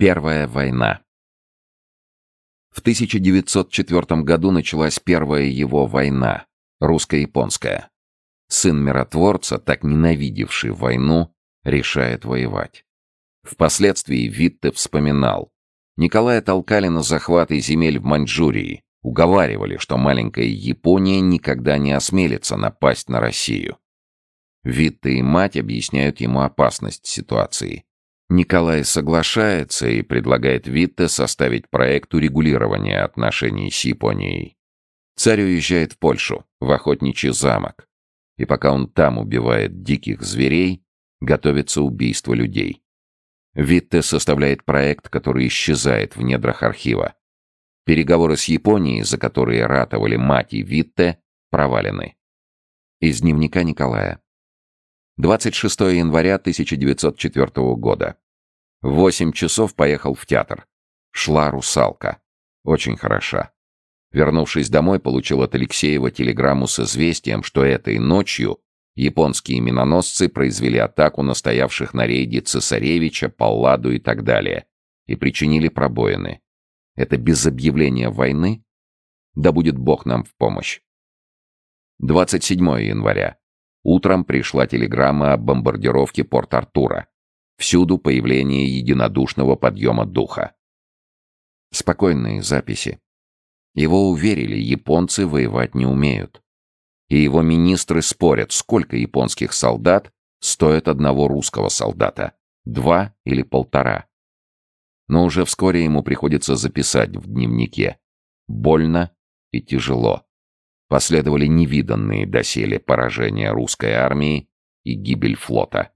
Первая война. В 1904 году началась первая его война, русско-японская. Сын миротворца, так ненавидевший войну, решает воевать. Впоследствии Витте вспоминал. Николая толкали на захваты земель в Маньчжурии, уговаривали, что маленькая Япония никогда не осмелится напасть на Россию. Витте и мать объясняют ему опасность ситуации. Николай соглашается и предлагает Витте составить проект урегулирования отношений с Японией. Царь уезжает в Польшу, в охотничий замок. И пока он там убивает диких зверей, готовится убийство людей. Витте составляет проект, который исчезает в недрах архива. Переговоры с Японией, за которые ратовали мать и Витте, провалены. Из дневника Николая. 26 января 1904 года. В 8 часов поехал в театр. Шла «Русалка». Очень хороша. Вернувшись домой, получил от Алексеева телеграмму с известием, что этой ночью японские миноносцы произвели атаку на стоявших на рейде цесаревича, Палладу и так далее, и причинили пробоины. Это без объявления войны? Да будет Бог нам в помощь. 27 января. Утром пришла телеграмма о бомбардировке Порт-Артура. Всюду появление единодушного подъема духа. Спокойные записи. Его уверили, японцы воевать не умеют. И его министры спорят, сколько японских солдат стоит одного русского солдата. Два или полтора. Но уже вскоре ему приходится записать в дневнике. Больно и тяжело последовали невиданные доселе поражения русской армии и гибель флота.